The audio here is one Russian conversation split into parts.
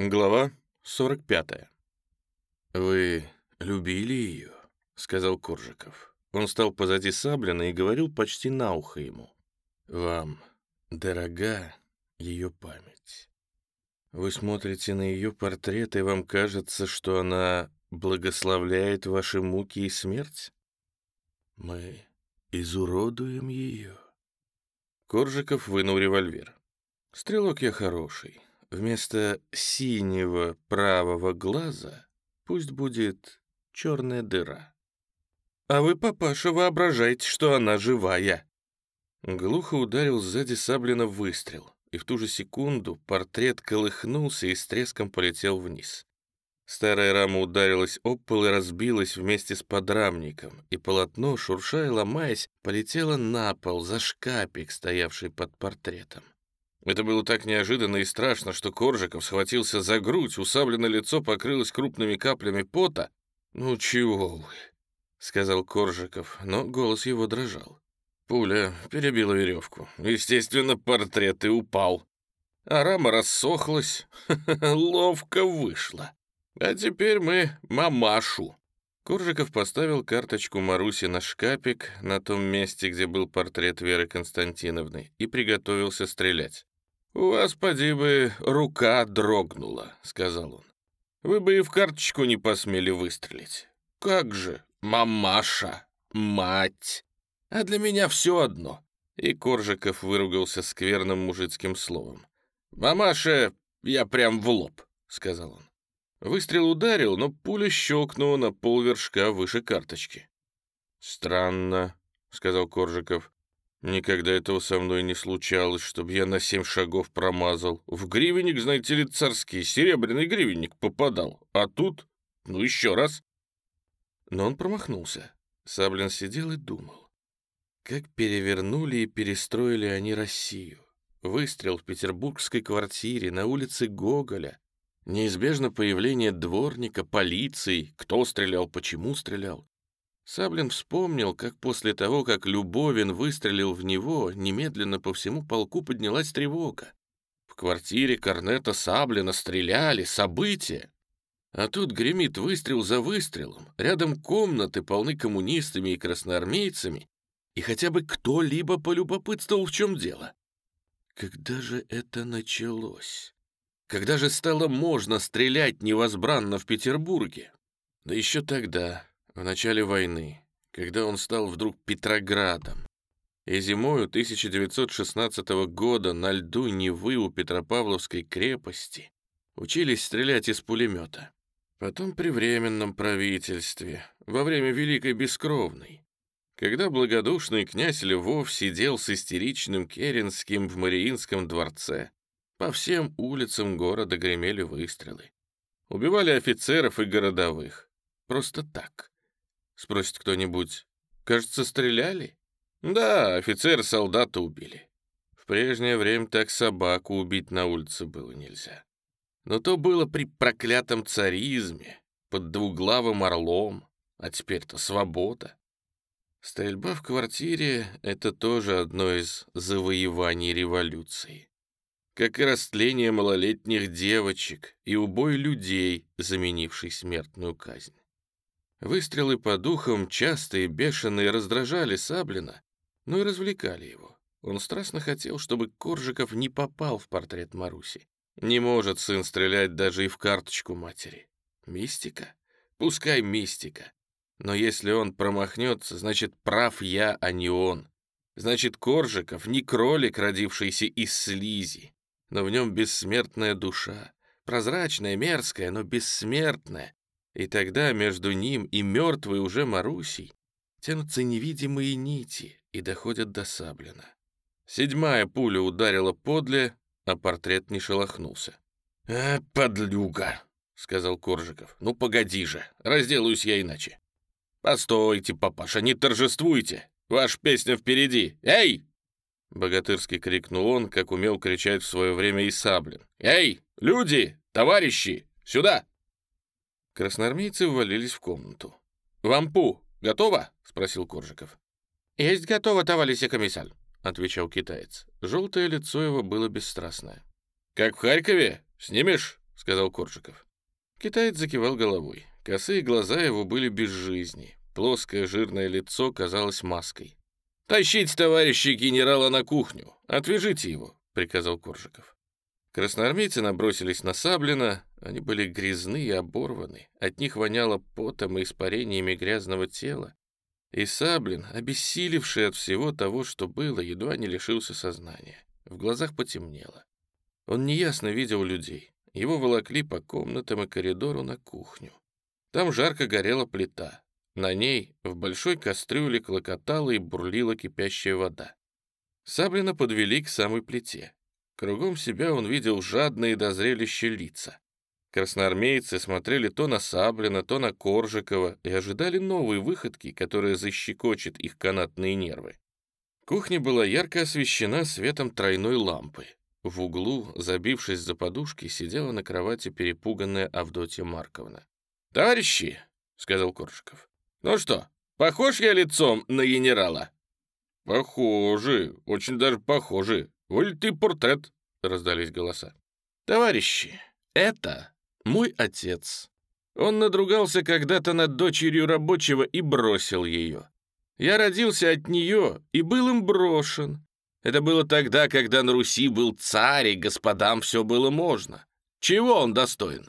Глава 45. «Вы любили ее?» — сказал Коржиков. Он стал позади Саблина и говорил почти на ухо ему. «Вам дорога ее память. Вы смотрите на ее портрет, и вам кажется, что она благословляет ваши муки и смерть? Мы изуродуем ее». Коржиков вынул револьвер. «Стрелок я хороший, Вместо синего правого глаза пусть будет черная дыра. А вы, папаша, воображаете, что она живая. Глухо ударил сзади Саблина выстрел, и в ту же секунду портрет колыхнулся и с треском полетел вниз. Старая рама ударилась об пол и разбилась вместе с подрамником, и полотно, шуршая и ломаясь, полетело на пол за шкапик, стоявший под портретом. Это было так неожиданно и страшно, что Коржиков схватился за грудь, усабленное лицо покрылось крупными каплями пота. «Ну чего вы?» — сказал Коржиков, но голос его дрожал. Пуля перебила веревку. Естественно, портрет и упал. А рама рассохлась. Ловко вышло. А теперь мы мамашу. Коржиков поставил карточку Маруси на шкапик на том месте, где был портрет Веры Константиновны, и приготовился стрелять. «У вас, поди бы, рука дрогнула», — сказал он. «Вы бы и в карточку не посмели выстрелить. Как же, мамаша, мать! А для меня все одно». И Коржиков выругался скверным мужицким словом. «Мамаша, я прям в лоб», — сказал он. Выстрел ударил, но пуля щелкнула на полвершка выше карточки. «Странно», — сказал Коржиков. Никогда этого со мной не случалось, чтобы я на семь шагов промазал. В гривенник, знаете ли, царский, серебряный гривенник попадал. А тут, ну еще раз. Но он промахнулся. Саблин сидел и думал. Как перевернули и перестроили они Россию. Выстрел в петербургской квартире на улице Гоголя. Неизбежно появление дворника, полиции, кто стрелял, почему стрелял. Саблин вспомнил, как после того, как Любовин выстрелил в него, немедленно по всему полку поднялась тревога. В квартире корнета Саблина стреляли, события. А тут гремит выстрел за выстрелом, рядом комнаты полны коммунистами и красноармейцами, и хотя бы кто-либо полюбопытствовал, в чем дело. Когда же это началось? Когда же стало можно стрелять невозбранно в Петербурге? Да еще тогда, в начале войны, когда он стал вдруг Петроградом. И зимою 1916 года на льду Невы у Петропавловской крепости учились стрелять из пулемета. Потом при Временном правительстве, во время Великой Бескровной, когда благодушный князь Львов сидел с истеричным Керенским в Мариинском дворце, по всем улицам города гремели выстрелы. Убивали офицеров и городовых. Просто так, Спросит кто-нибудь. Кажется, стреляли? Да, офицер солдата убили. В прежнее время так собаку убить на улице было нельзя. Но то было при проклятом царизме, под двуглавым орлом, а теперь-то свобода. Стрельба в квартире — это тоже одно из завоеваний революции. Как и растление малолетних девочек и убой людей, заменивший смертную казнь. Выстрелы по духам, частые, бешеные, раздражали Саблина, но и развлекали его. Он страстно хотел, чтобы Коржиков не попал в портрет Маруси. Не может сын стрелять даже и в карточку матери. Мистика? Пускай мистика. Но если он промахнется, значит, прав я, а не он. Значит, Коржиков не кролик, родившийся из слизи, но в нем бессмертная душа. Прозрачная, мерзкая, но бессмертная, и тогда между ним и мертвой уже Марусей тянутся невидимые нити и доходят до Саблина. Седьмая пуля ударила подле, а портрет не шелохнулся. «А, подлюга!» — сказал Коржиков. «Ну, погоди же, разделаюсь я иначе». «Постойте, папаша, не торжествуйте! Ваша песня впереди! Эй!» Богатырский крикнул он, как умел кричать в свое время и Саблин. «Эй, люди, товарищи, сюда!» Красноармейцы ввалились в комнату. «Вампу, готово?» — спросил Коржиков. «Есть готово, товарищ комиссар», — отвечал китаец. Желтое лицо его было бесстрастное. «Как в Харькове? Снимешь?» — сказал Коржиков. Китаец закивал головой. Косые глаза его были без жизни. Плоское жирное лицо казалось маской. «Тащите товарища генерала на кухню! Отвяжите его!» — приказал Коржиков. Красноармейцы набросились на Саблина, они были грязны и оборваны, от них воняло потом и испарениями грязного тела, и Саблин, обессилевший от всего того, что было, едва не лишился сознания. В глазах потемнело. Он неясно видел людей. Его волокли по комнатам и коридору на кухню. Там жарко горела плита. На ней в большой кастрюле клокотала и бурлила кипящая вода. Саблина подвели к самой плите. Кругом себя он видел жадные до зрелища лица. Красноармейцы смотрели то на Саблина, то на Коржикова и ожидали новой выходки, которая защекочет их канатные нервы. Кухня была ярко освещена светом тройной лампы. В углу, забившись за подушки, сидела на кровати перепуганная Авдотья Марковна. «Товарищи!» — сказал Коржиков. «Ну что, похож я лицом на генерала?» «Похожи, очень даже похожи. Воль ты портрет!» — раздались голоса. «Товарищи, это мой отец. Он надругался когда-то над дочерью рабочего и бросил ее. Я родился от нее и был им брошен. Это было тогда, когда на Руси был царь, и господам все было можно. Чего он достоин?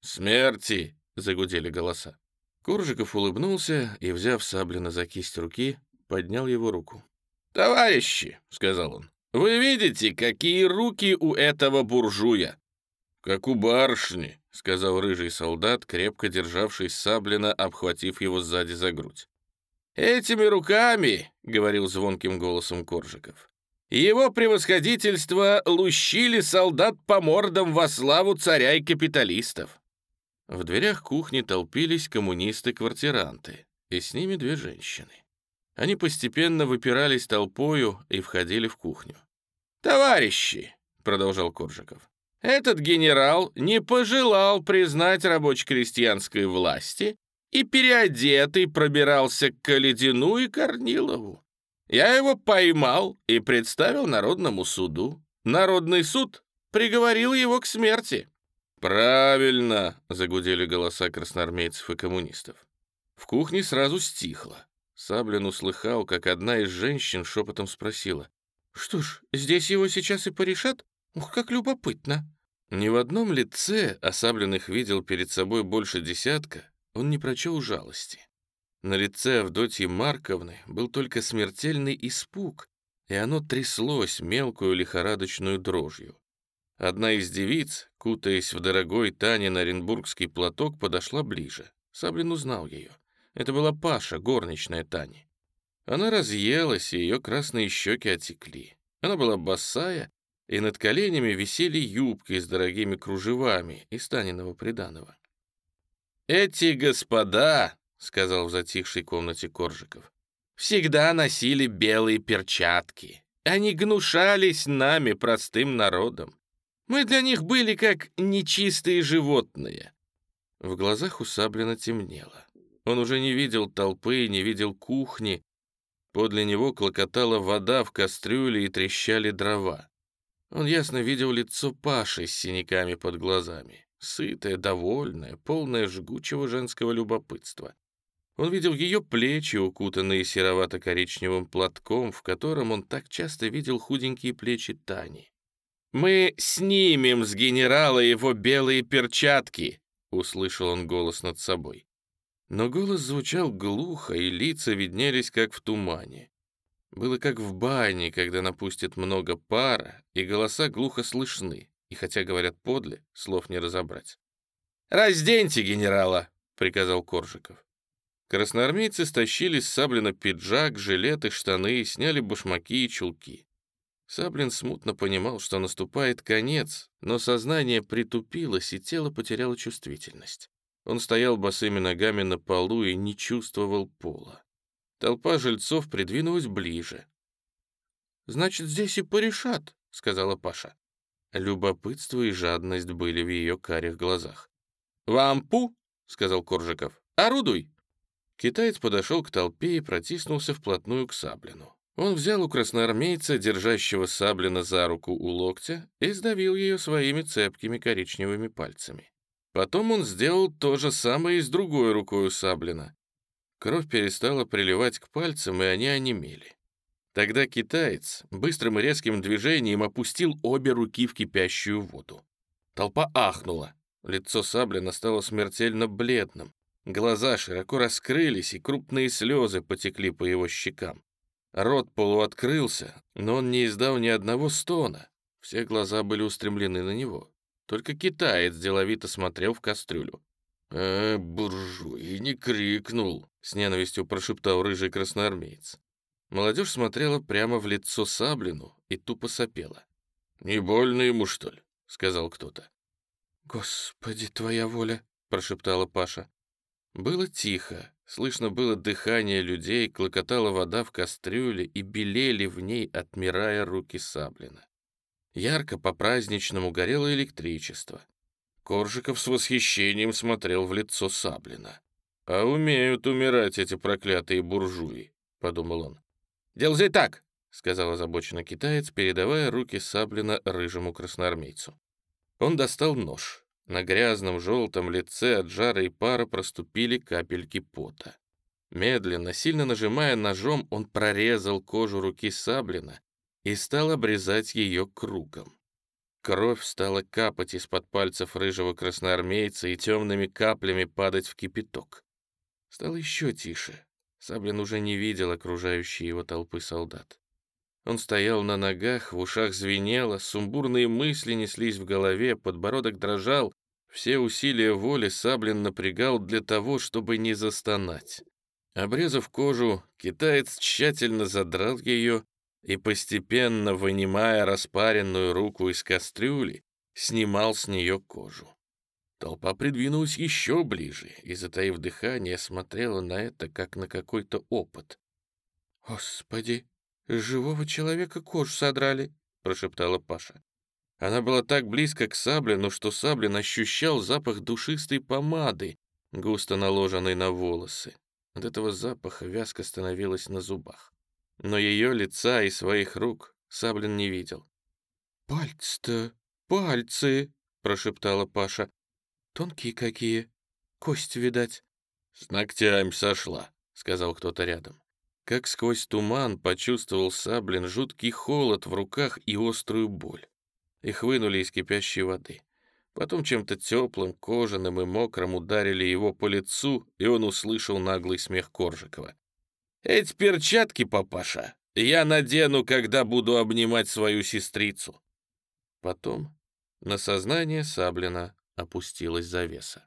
Смерти, загудели голоса. Коржиков улыбнулся и, взяв Саблина за кисть руки, поднял его руку. «Товарищи», — сказал он, — «вы видите, какие руки у этого буржуя?» «Как у барышни», — сказал рыжий солдат, крепко державший Саблина, обхватив его сзади за грудь. «Этими руками», — говорил звонким голосом Коржиков, «его превосходительство лущили солдат по мордам во славу царя и капиталистов». В дверях кухни толпились коммунисты-квартиранты, и с ними две женщины. Они постепенно выпирались толпою и входили в кухню. «Товарищи», — продолжал Коржиков, этот генерал не пожелал признать рабоче-крестьянской власти и переодетый пробирался к Каледину и Корнилову. Я его поймал и представил Народному суду. Народный суд приговорил его к смерти. «Правильно!» — загудели голоса красноармейцев и коммунистов. В кухне сразу стихло. Саблин услыхал, как одна из женщин шепотом спросила. «Что ж, здесь его сейчас и порешат? Ух, как любопытно!» Ни в одном лице, осабленных видел перед собой больше десятка, он не прочел жалости. На лице Авдотьи Марковны был только смертельный испуг, и оно тряслось мелкую лихорадочную дрожью. Одна из девиц, кутаясь в дорогой Танин оренбургский платок, подошла ближе. Саблин узнал ее. Это была Паша, горничная Тани. Она разъелась, и ее красные щеки отекли. Она была босая и над коленями висели юбки с дорогими кружевами из Таниного приданого. «Эти господа», — сказал в затихшей комнате Коржиков, «всегда носили белые перчатки. Они гнушались нами, простым народом. Мы для них были как нечистые животные». В глазах у Саблина темнело. Он уже не видел толпы, не видел кухни. Подле него клокотала вода в кастрюле и трещали дрова. Он ясно видел лицо Паши с синяками под глазами, сытое, довольное, полное жгучего женского любопытства. Он видел ее плечи, укутанные серовато-коричневым платком, в котором он так часто видел худенькие плечи Тани. «Мы снимем с генерала его белые перчатки!» — услышал он голос над собой. Но голос звучал глухо, и лица виднелись, как в тумане. Было как в бане, когда напустят много пара, и голоса глухо слышны, и хотя говорят подле, слов не разобрать. «Разденьте генерала!» — приказал Коржиков. Красноармейцы стащили с Саблина пиджак, жилеты, штаны, сняли башмаки и чулки. Саблин смутно понимал, что наступает конец, но сознание притупилось, и тело потеряло чувствительность. Он стоял босыми ногами на полу и не чувствовал пола. Толпа жильцов придвинулась ближе. «Значит, здесь и порешат», — сказала Паша. Любопытство и жадность были в ее карих глазах. «Вампу», — сказал Коржиков, — «орудуй». Китаец подошел к толпе и протиснулся вплотную к Саблину. Он взял у красноармейца, держащего Саблина за руку у локтя, и сдавил ее своими цепкими коричневыми пальцами. Потом он сделал то же самое и с другой рукой у Саблина. Кровь перестала приливать к пальцам, и они онемели. Тогда китаец быстрым и резким движением опустил обе руки в кипящую воду. Толпа ахнула. Лицо Саблина стало смертельно бледным. Глаза широко раскрылись, и крупные слезы потекли по его щекам. Рот полуоткрылся, но он не издал ни одного стона. Все глаза были устремлены на него. Только китаец деловито смотрел в кастрюлю. «Э, буржуй, не крикнул!» — с ненавистью прошептал рыжий красноармеец. Молодежь смотрела прямо в лицо Саблину и тупо сопела. «Не больно ему, что ли?» — сказал кто-то. «Господи, твоя воля!» — прошептала Паша. Было тихо, слышно было дыхание людей, клокотала вода в кастрюле и белели в ней, отмирая руки Саблина. Ярко по-праздничному горело электричество. Коржиков с восхищением смотрел в лицо Саблина. «А умеют умирать эти проклятые буржуи», — подумал он. «Делай так», — сказал озабоченно китаец, передавая руки Саблина рыжему красноармейцу. Он достал нож. На грязном желтом лице от жара и пара проступили капельки пота. Медленно, сильно нажимая ножом, он прорезал кожу руки Саблина и стал обрезать ее кругом. Кровь стала капать из-под пальцев рыжего красноармейца и темными каплями падать в кипяток. Стало еще тише. Саблин уже не видел окружающей его толпы солдат. Он стоял на ногах, в ушах звенело, сумбурные мысли неслись в голове, подбородок дрожал. Все усилия воли Саблин напрягал для того, чтобы не застонать. Обрезав кожу, китаец тщательно задрал ее и, постепенно вынимая распаренную руку из кастрюли, снимал с нее кожу. Толпа придвинулась еще ближе и, затаив дыхание, смотрела на это, как на какой-то опыт. «Господи!» «Живого человека кожу содрали», — прошептала Паша. Она была так близко к Саблину, что Саблин ощущал запах душистой помады, густо наложенной на волосы. От этого запаха вязко становилась на зубах. Но ее лица и своих рук Саблин не видел. «Пальцы-то, пальцы!» — прошептала Паша. «Тонкие какие, кость, видать». «С ногтями сошла», — сказал кто-то рядом. Как сквозь туман почувствовал Саблин жуткий холод в руках и острую боль. Их вынули из кипящей воды. Потом чем-то теплым, кожаным и мокрым ударили его по лицу, и он услышал наглый смех Коржикова. «Эти перчатки, папаша, я надену, когда буду обнимать свою сестрицу». Потом на сознание Саблина опустилась завеса.